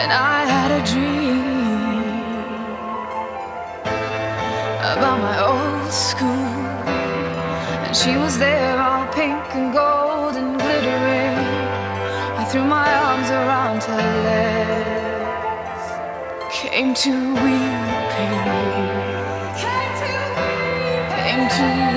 And I had a dream about my old school. And she was there, all pink and gold and glittering. I threw my arms around her legs, came to weeping, came to weeping. Came to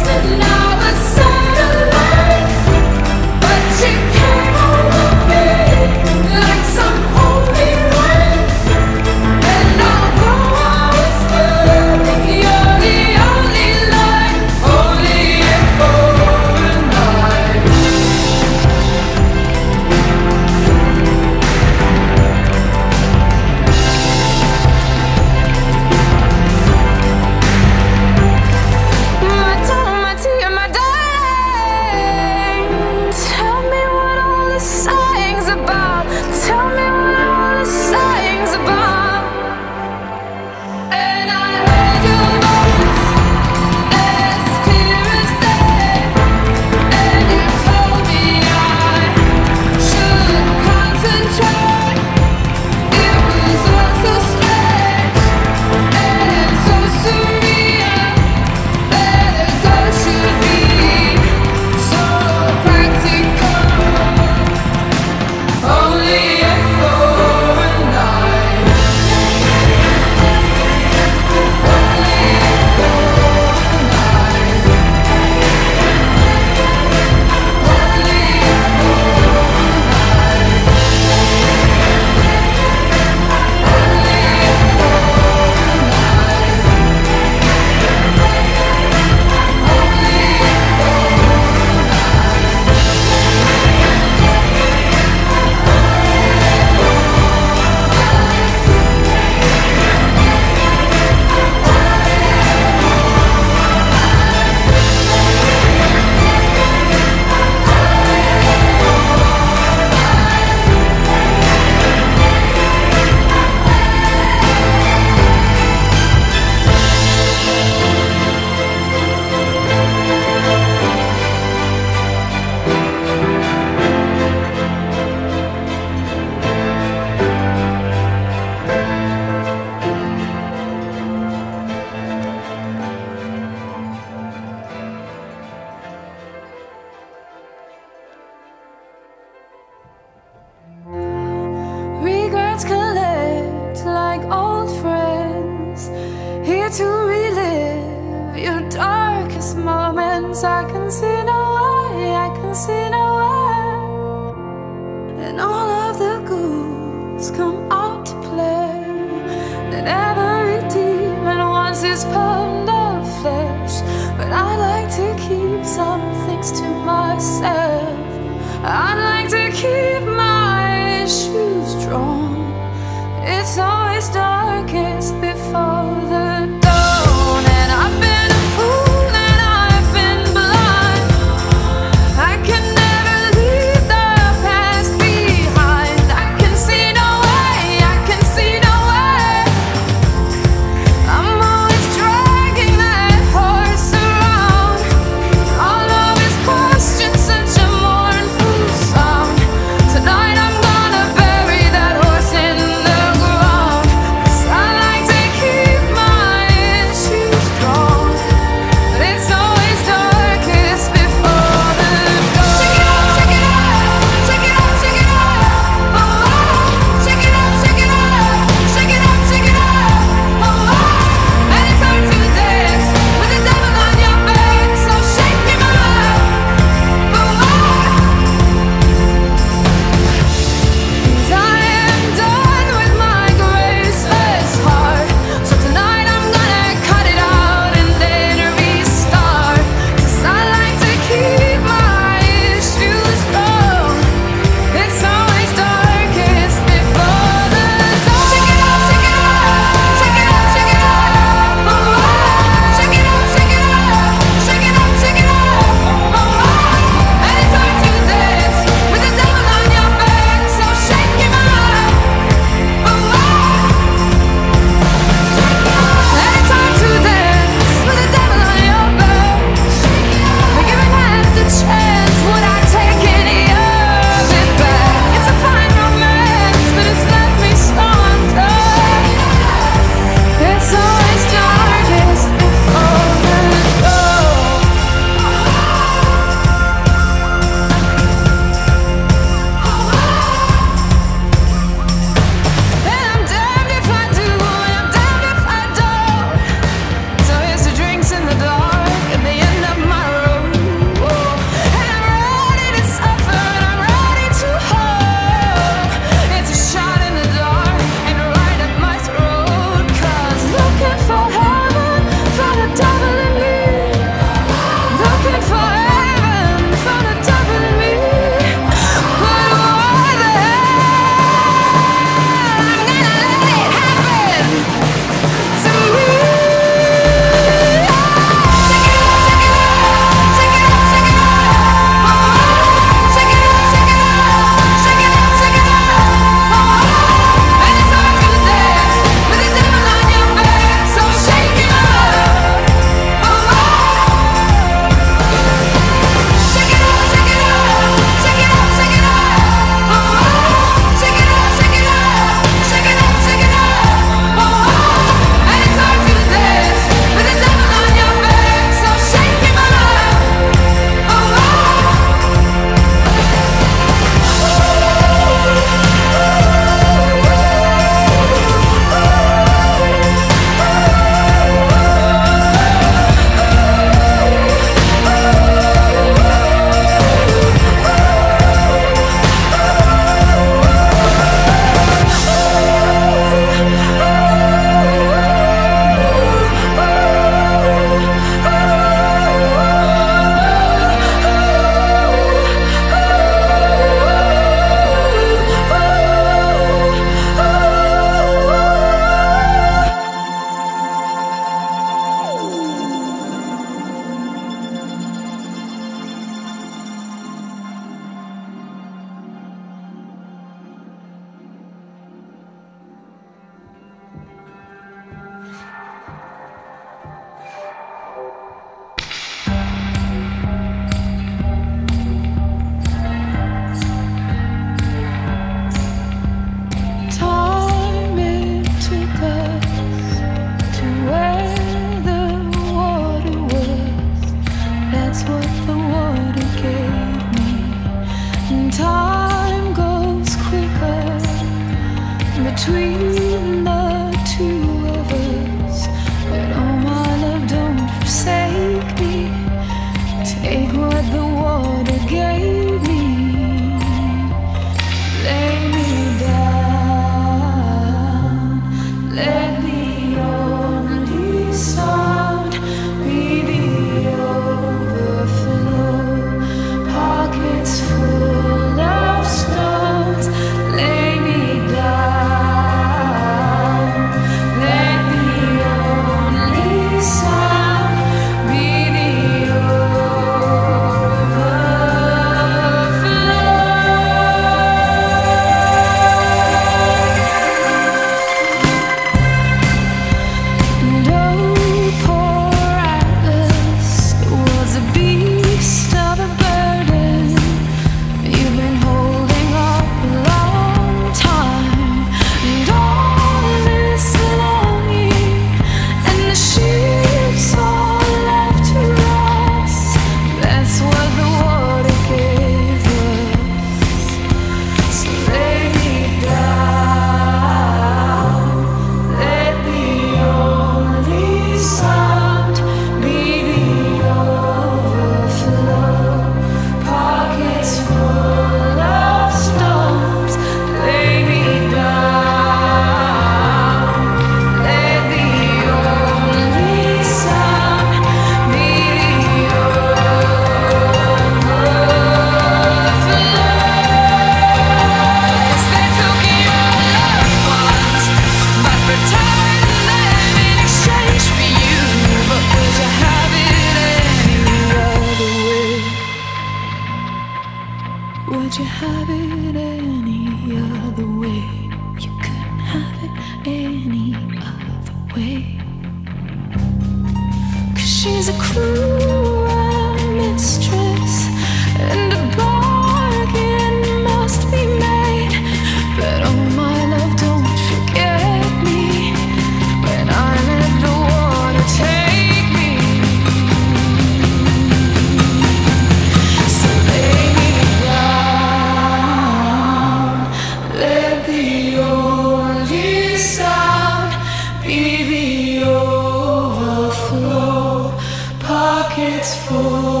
Pockets full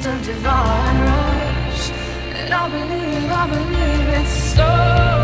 instant divine rush. And I believe, I believe it's so.